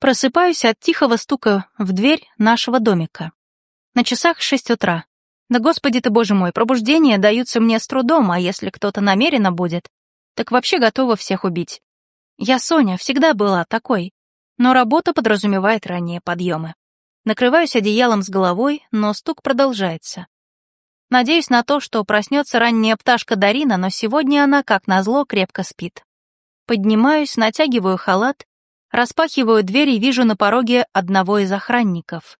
Просыпаюсь от тихого стука в дверь нашего домика. На часах шесть утра. Да господи ты, боже мой, пробуждения даются мне с трудом, а если кто-то намеренно будет, так вообще готова всех убить. Я Соня, всегда была такой, но работа подразумевает ранние подъемы. Накрываюсь одеялом с головой, но стук продолжается. Надеюсь на то, что проснется ранняя пташка Дарина, но сегодня она, как назло, крепко спит. Поднимаюсь, натягиваю халат, распахиваю дверь и вижу на пороге одного из охранников.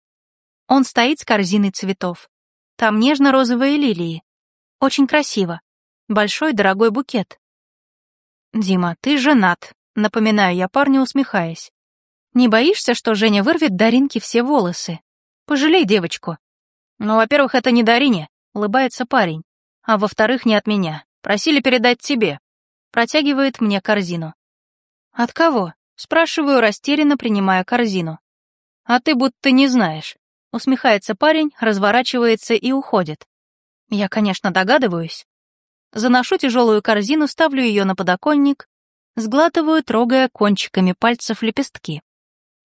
Он стоит с корзиной цветов. Там нежно-розовые лилии. Очень красиво. Большой дорогой букет. «Дима, ты женат», — напоминаю я парню, усмехаясь. «Не боишься, что Женя вырвет Даринке все волосы? Пожалей девочку». «Ну, во-первых, это не Дарине», — улыбается парень. «А во-вторых, не от меня. Просили передать тебе». Протягивает мне корзину. «От кого?» — спрашиваю, растерянно принимая корзину. «А ты будто не знаешь». Усмехается парень, разворачивается и уходит. Я, конечно, догадываюсь. Заношу тяжелую корзину, ставлю ее на подоконник, сглатываю, трогая кончиками пальцев лепестки.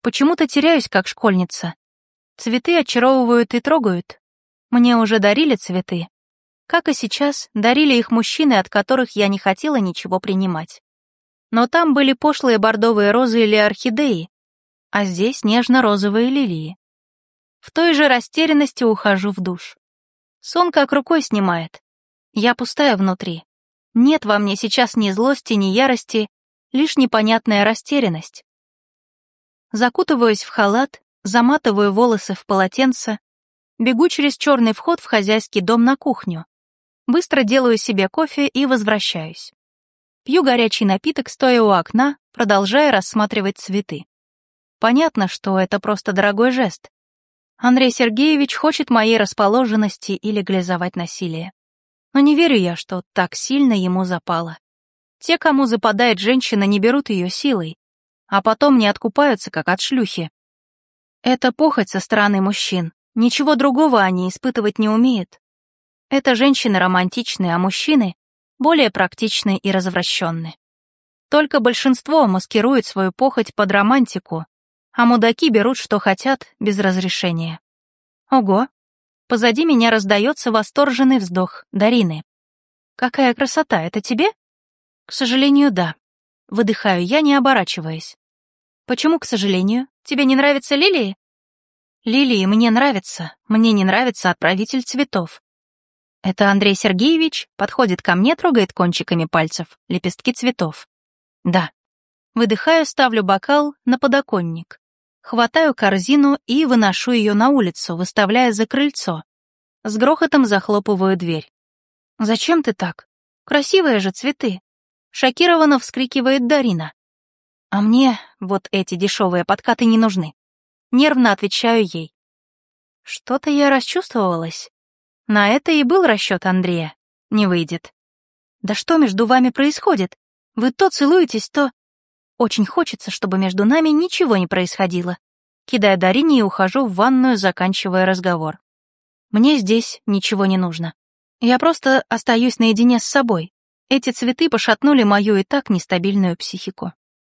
Почему-то теряюсь, как школьница. Цветы очаровывают и трогают. Мне уже дарили цветы. Как и сейчас, дарили их мужчины, от которых я не хотела ничего принимать. Но там были пошлые бордовые розы или орхидеи, а здесь нежно-розовые лилии. В той же растерянности ухожу в душ. Сон как рукой снимает. Я пустая внутри. Нет во мне сейчас ни злости, ни ярости, лишь непонятная растерянность. Закутываюсь в халат, заматываю волосы в полотенце, бегу через черный вход в хозяйский дом на кухню. Быстро делаю себе кофе и возвращаюсь. Пью горячий напиток, стоя у окна, продолжая рассматривать цветы. Понятно, что это просто дорогой жест. Андрей Сергеевич хочет моей расположенности и легализовать насилие. Но не верю я, что так сильно ему запало. Те, кому западает женщина, не берут ее силой, а потом не откупаются, как от шлюхи. Это похоть со стороны мужчин, ничего другого они испытывать не умеют. Это женщины романтичные, а мужчины более практичные и развращенные. Только большинство маскирует свою похоть под романтику, а мудаки берут, что хотят, без разрешения. Ого, Позади меня раздается восторженный вздох Дарины. «Какая красота, это тебе?» «К сожалению, да». Выдыхаю я, не оборачиваясь. «Почему, к сожалению? Тебе не нравятся лилии?» «Лилии мне нравятся, мне не нравится отправитель цветов». Это Андрей Сергеевич подходит ко мне, трогает кончиками пальцев лепестки цветов. «Да». Выдыхаю, ставлю бокал на подоконник. Хватаю корзину и выношу ее на улицу, выставляя за крыльцо. С грохотом захлопываю дверь. «Зачем ты так? Красивые же цветы!» Шокированно вскрикивает Дарина. «А мне вот эти дешевые подкаты не нужны». Нервно отвечаю ей. Что-то я расчувствовалась. На это и был расчет Андрея. Не выйдет. Да что между вами происходит? Вы то целуетесь, то... Очень хочется, чтобы между нами ничего не происходило. Кидаю Дарине и ухожу в ванную, заканчивая разговор. Мне здесь ничего не нужно. Я просто остаюсь наедине с собой. Эти цветы пошатнули мою и так нестабильную психику.